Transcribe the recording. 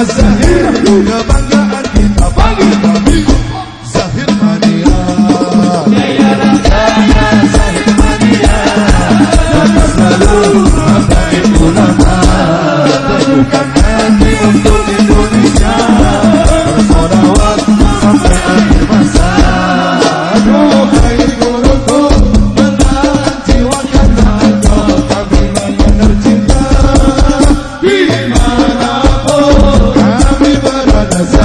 Zahir kebanggaan kita mania mania selalu hati untuk Indonesia Bersoda